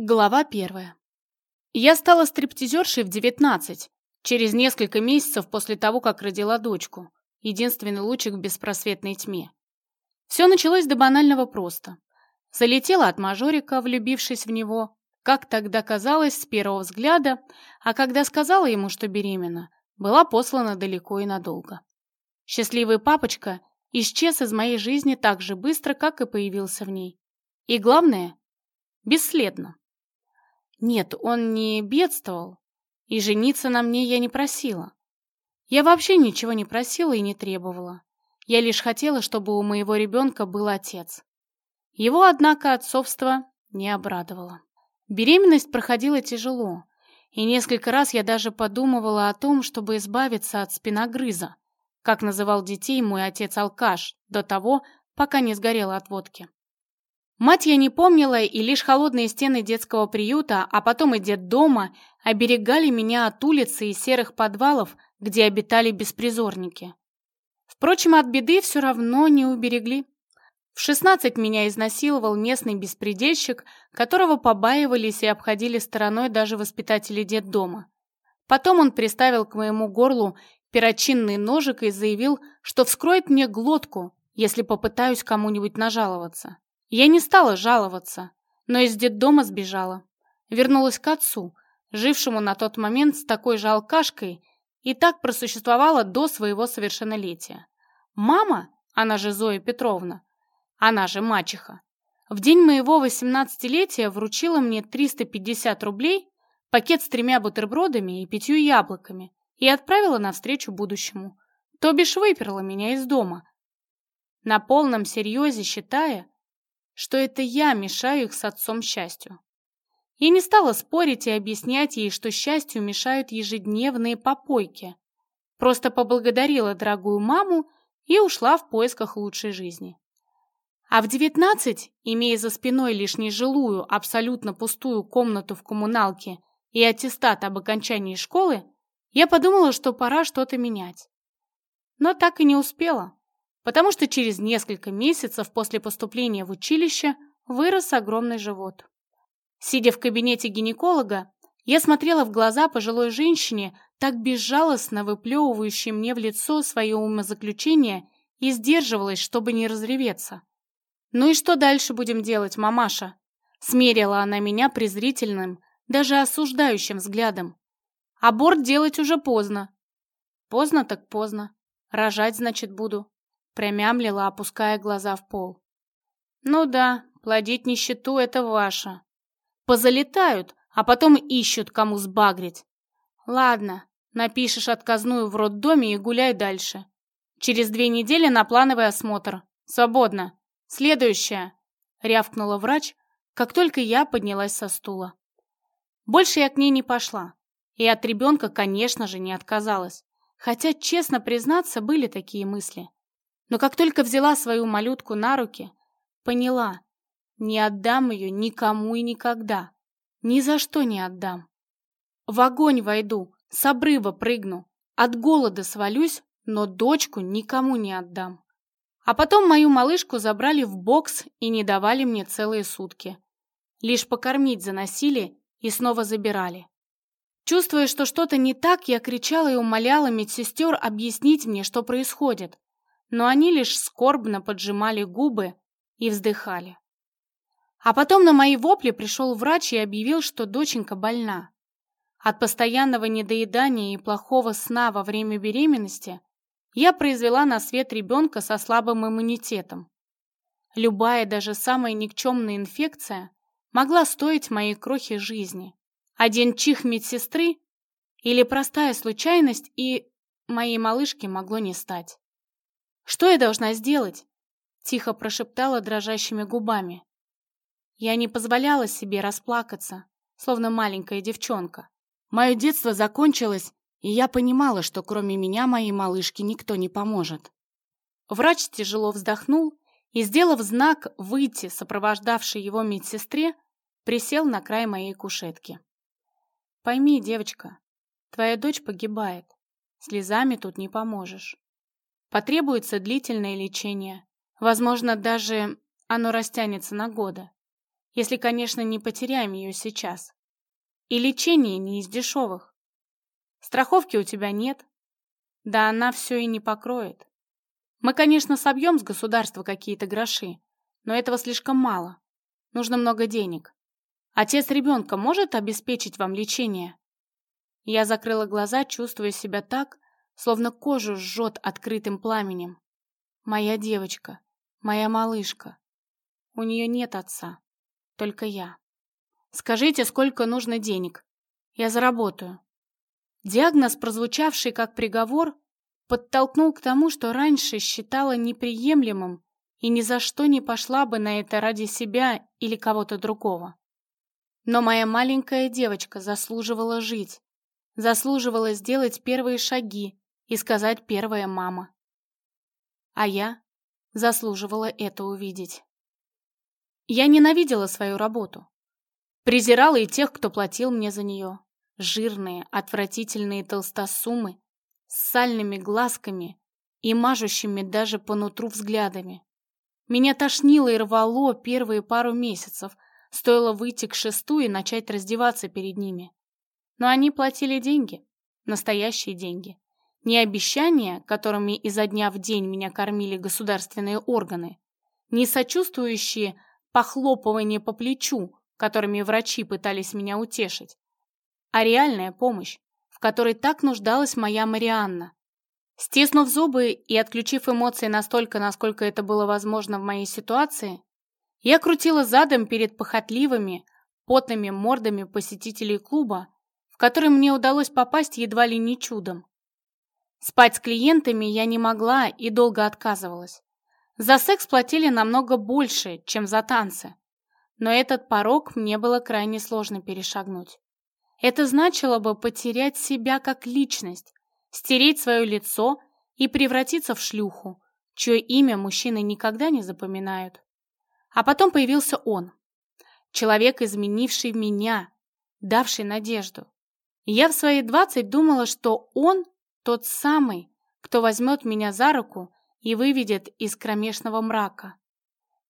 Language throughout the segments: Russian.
Глава первая. Я стала стриптизершей в 19, через несколько месяцев после того, как родила дочку. Единственный лучик в беспросветной тьме. Все началось до банального просто. Залетела от мажорика, влюбившись в него, как тогда казалось с первого взгляда, а когда сказала ему, что беременна, была послана далеко и надолго. Счастливый папочка исчез из моей жизни так же быстро, как и появился в ней. И главное, бесследно. Нет, он не бедствовал, и жениться на мне я не просила. Я вообще ничего не просила и не требовала. Я лишь хотела, чтобы у моего ребенка был отец. Его, однако, отцовство не обрадовало. Беременность проходила тяжело, и несколько раз я даже подумывала о том, чтобы избавиться от спиногрыза, как называл детей мой отец-алкаш, до того, пока не сгорела от водки. Мать я не помнила, и лишь холодные стены детского приюта, а потом и детдома, оберегали меня от улицы и серых подвалов, где обитали беспризорники. Впрочем, от беды все равно не уберегли. В 16 меня изнасиловал местный беспредельщик, которого побаивались и обходили стороной даже воспитатели детдома. Потом он приставил к моему горлу перочинный ножик и заявил, что вскроет мне глотку, если попытаюсь кому-нибудь нажаловаться. Я не стала жаловаться, но из детдома сбежала. Вернулась к отцу, жившему на тот момент с такой же алкашкой, и так просуществовала до своего совершеннолетия. Мама, она же Зоя Петровна, она же мачеха, в день моего восемнадцатилетия вручила мне 350 рублей, пакет с тремя бутербродами и пятью яблоками и отправила навстречу будущему. То бишь выперла меня из дома. На полном серьезе считая, что это я мешаю их с отцом счастью. Я не стала спорить и объяснять ей, что счастью мешают ежедневные попойки. Просто поблагодарила дорогую маму и ушла в поисках лучшей жизни. А в девятнадцать, имея за спиной лишь нежилую, абсолютно пустую комнату в коммуналке и аттестат об окончании школы, я подумала, что пора что-то менять. Но так и не успела потому что через несколько месяцев после поступления в училище вырос огромный живот. Сидя в кабинете гинеколога, я смотрела в глаза пожилой женщине, так безжалостно выплевывающей мне в лицо свое умозаключение, и сдерживалась, чтобы не разреветься. «Ну и что дальше будем делать, мамаша?» Смерила она меня презрительным, даже осуждающим взглядом. «Аборт делать уже поздно». «Поздно так поздно. Рожать, значит, буду промямлила, опуская глаза в пол. «Ну да, плодить нищету — это ваше. Позалетают, а потом ищут, кому сбагрить. Ладно, напишешь отказную в роддоме и гуляй дальше. Через две недели на плановый осмотр. Свободно. Следующая!» — рявкнула врач, как только я поднялась со стула. Больше я к ней не пошла. И от ребенка, конечно же, не отказалась. Хотя, честно признаться, были такие мысли. Но как только взяла свою малютку на руки, поняла, не отдам ее никому и никогда. Ни за что не отдам. В огонь войду, с обрыва прыгну, от голода свалюсь, но дочку никому не отдам. А потом мою малышку забрали в бокс и не давали мне целые сутки. Лишь покормить заносили и снова забирали. Чувствуя, что что-то не так, я кричала и умоляла медсестер объяснить мне, что происходит но они лишь скорбно поджимали губы и вздыхали. А потом на мои вопли пришел врач и объявил, что доченька больна. От постоянного недоедания и плохого сна во время беременности я произвела на свет ребенка со слабым иммунитетом. Любая, даже самая никчемная инфекция могла стоить моей крохи жизни. Один чих медсестры или простая случайность, и моей малышке могло не стать. «Что я должна сделать?» — тихо прошептала дрожащими губами. Я не позволяла себе расплакаться, словно маленькая девчонка. Мое детство закончилось, и я понимала, что кроме меня моей малышке никто не поможет. Врач тяжело вздохнул и, сделав знак «выйти», сопровождавшей его медсестре, присел на край моей кушетки. «Пойми, девочка, твоя дочь погибает. Слезами тут не поможешь. Потребуется длительное лечение. Возможно, даже оно растянется на годы. Если, конечно, не потеряем ее сейчас. И лечение не из дешевых. Страховки у тебя нет. Да она все и не покроет. Мы, конечно, собьем с государства какие-то гроши, но этого слишком мало. Нужно много денег. Отец ребенка может обеспечить вам лечение? Я закрыла глаза, чувствуя себя так, словно кожу жжет открытым пламенем. Моя девочка, моя малышка. У нее нет отца, только я. Скажите, сколько нужно денег? Я заработаю. Диагноз, прозвучавший как приговор, подтолкнул к тому, что раньше считала неприемлемым и ни за что не пошла бы на это ради себя или кого-то другого. Но моя маленькая девочка заслуживала жить, заслуживала сделать первые шаги и сказать первая мама. А я заслуживала это увидеть. Я ненавидела свою работу. Презирала и тех, кто платил мне за нее. Жирные, отвратительные толстосумы с сальными глазками и мажущими даже по нутру взглядами. Меня тошнило и рвало первые пару месяцев, стоило выйти к шесту и начать раздеваться перед ними. Но они платили деньги, настоящие деньги. Не обещания, которыми изо дня в день меня кормили государственные органы, не сочувствующие похлопывания по плечу, которыми врачи пытались меня утешить, а реальная помощь, в которой так нуждалась моя Марианна. Стиснув зубы и отключив эмоции настолько, насколько это было возможно в моей ситуации, я крутила задом перед похотливыми, потными мордами посетителей клуба, в который мне удалось попасть едва ли не чудом. Спать с клиентами я не могла и долго отказывалась. За секс платили намного больше, чем за танцы. Но этот порог мне было крайне сложно перешагнуть. Это значило бы потерять себя как личность, стереть свое лицо и превратиться в шлюху, чье имя мужчины никогда не запоминают. А потом появился он. Человек, изменивший меня, давший надежду. я в свои двадцать думала, что он тот самый, кто возьмет меня за руку и выведет из кромешного мрака.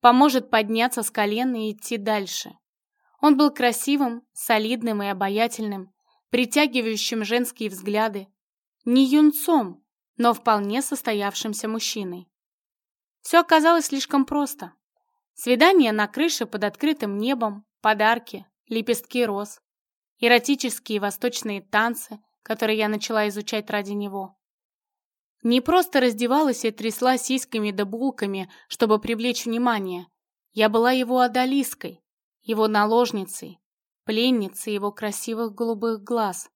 Поможет подняться с колен и идти дальше. Он был красивым, солидным и обаятельным, притягивающим женские взгляды, не юнцом, но вполне состоявшимся мужчиной. Все оказалось слишком просто. Свидание на крыше под открытым небом, подарки, лепестки роз, эротические восточные танцы, которые я начала изучать ради него. Не просто раздевалась и трясла сиськами да булками, чтобы привлечь внимание. Я была его одолиской, его наложницей, пленницей его красивых голубых глаз.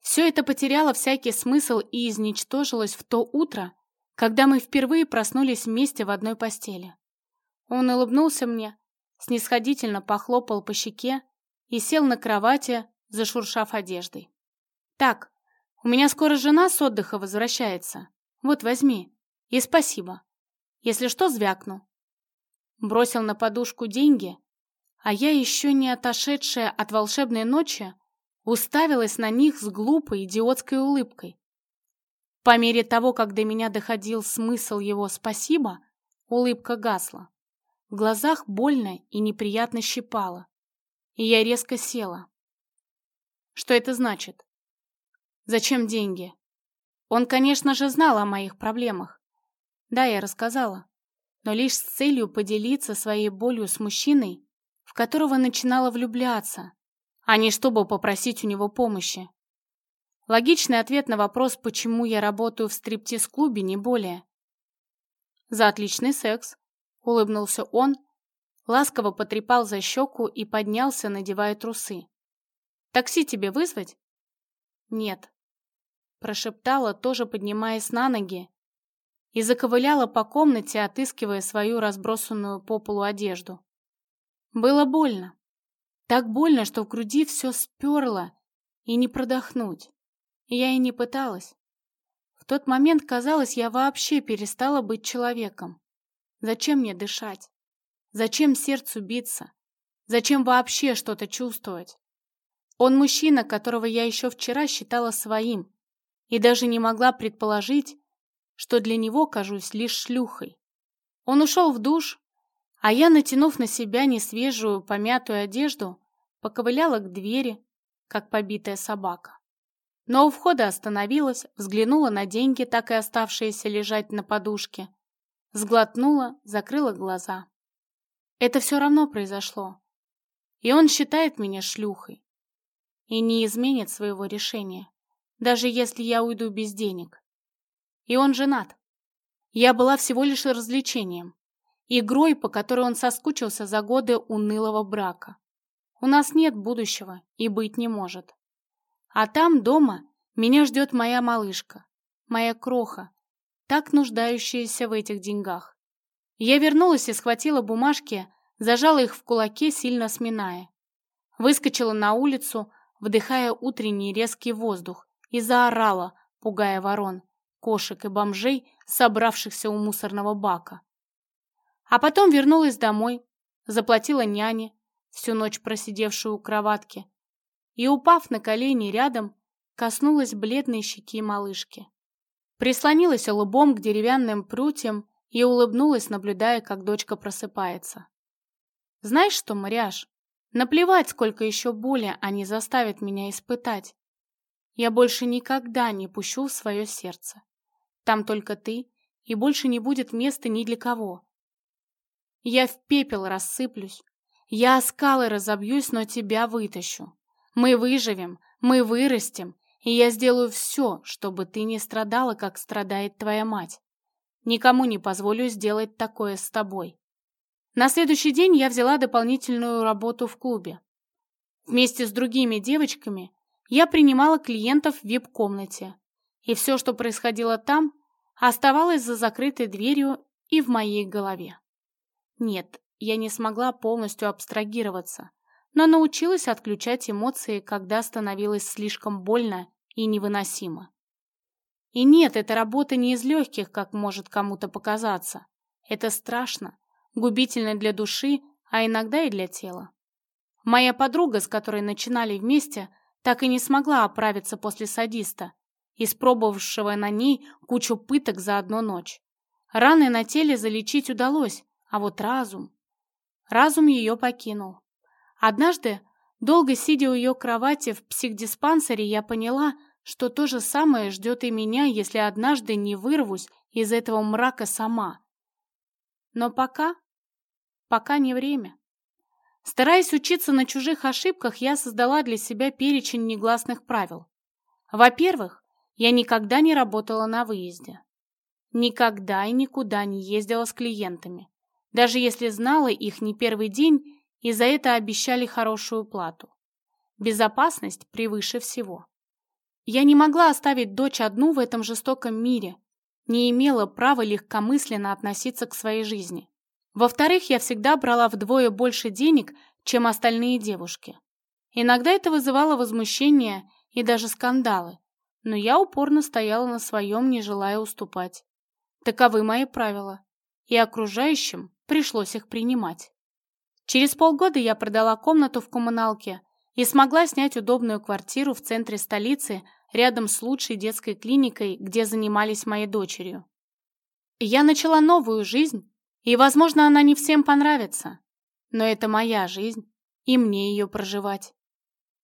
Все это потеряло всякий смысл и изничтожилось в то утро, когда мы впервые проснулись вместе в одной постели. Он улыбнулся мне, снисходительно похлопал по щеке и сел на кровати, зашуршав одеждой. «Так, у меня скоро жена с отдыха возвращается. Вот возьми. И спасибо. Если что, звякну». Бросил на подушку деньги, а я еще не отошедшая от волшебной ночи, уставилась на них с глупой идиотской улыбкой. По мере того, как до меня доходил смысл его «спасибо», улыбка гасла. В глазах больно и неприятно щипало. И я резко села. Что это значит? Зачем деньги? Он, конечно же, знал о моих проблемах. Да, я рассказала. Но лишь с целью поделиться своей болью с мужчиной, в которого начинала влюбляться, а не чтобы попросить у него помощи. Логичный ответ на вопрос, почему я работаю в стриптиз-клубе, не более. «За отличный секс», — улыбнулся он, ласково потрепал за щеку и поднялся, надевая трусы. «Такси тебе вызвать?» «Нет», — прошептала, тоже поднимаясь на ноги, и заковыляла по комнате, отыскивая свою разбросанную по полу одежду. Было больно. Так больно, что в груди все сперло, и не продохнуть. Я и не пыталась. В тот момент, казалось, я вообще перестала быть человеком. Зачем мне дышать? Зачем сердцу биться? Зачем вообще что-то чувствовать? Он мужчина, которого я еще вчера считала своим, и даже не могла предположить, что для него кажусь лишь шлюхой. Он ушел в душ, А я, натянув на себя несвежую, помятую одежду, поковыляла к двери, как побитая собака. Но у входа остановилась, взглянула на деньги, так и оставшиеся лежать на подушке, сглотнула, закрыла глаза. Это все равно произошло. И он считает меня шлюхой. И не изменит своего решения, даже если я уйду без денег. И он женат. Я была всего лишь развлечением, игрой, по которой он соскучился за годы унылого брака. У нас нет будущего и быть не может. А там, дома, меня ждет моя малышка, моя кроха, так нуждающаяся в этих деньгах. Я вернулась и схватила бумажки, зажала их в кулаке, сильно сминая. Выскочила на улицу, вдыхая утренний резкий воздух, и заорала, пугая ворон, кошек и бомжей, собравшихся у мусорного бака. А потом вернулась домой, заплатила няне, всю ночь просидевшую у кроватки, и, упав на колени рядом, коснулась бледной щеки малышки. Прислонилась лбом к деревянным прутьям и улыбнулась, наблюдая, как дочка просыпается. «Знаешь что, Мариаш, наплевать, сколько еще боли они заставят меня испытать. Я больше никогда не пущу в свое сердце. Там только ты, и больше не будет места ни для кого. Я в пепел рассыплюсь, я о скалы разобьюсь, но тебя вытащу. Мы выживем, мы вырастем, и я сделаю все, чтобы ты не страдала, как страдает твоя мать. Никому не позволю сделать такое с тобой. На следующий день я взяла дополнительную работу в клубе. Вместе с другими девочками я принимала клиентов в вип-комнате, и все, что происходило там, оставалось за закрытой дверью и в моей голове. Нет, я не смогла полностью абстрагироваться, но научилась отключать эмоции, когда становилось слишком больно и невыносимо. И нет, эта работа не из легких, как может кому-то показаться. Это страшно, губительно для души, а иногда и для тела. Моя подруга, с которой начинали вместе, так и не смогла оправиться после садиста, испробовавшего на ней кучу пыток за одну ночь. Раны на теле залечить удалось, а вот разум... Разум ее покинул. Однажды, долго сидя у ее кровати в психдиспансере, я поняла, что то же самое ждет и меня, если однажды не вырвусь из этого мрака сама. Но пока... пока не время. Стараясь учиться на чужих ошибках, я создала для себя перечень негласных правил. Во-первых, я никогда не работала на выезде. Никогда и никуда не ездила с клиентами. Даже если знала их не первый день и за это обещали хорошую плату. Безопасность превыше всего. Я не могла оставить дочь одну в этом жестоком мире, не имела права легкомысленно относиться к своей жизни. Во-вторых, я всегда брала вдвое больше денег, чем остальные девушки. Иногда это вызывало возмущение и даже скандалы, но я упорно стояла на своем, не желая уступать. Таковы мои правила, и окружающим пришлось их принимать. Через полгода я продала комнату в коммуналке и смогла снять удобную квартиру в центре столицы рядом с лучшей детской клиникой, где занимались моей дочерью. Я начала новую жизнь, и, возможно, она не всем понравится, но это моя жизнь, и мне ее проживать.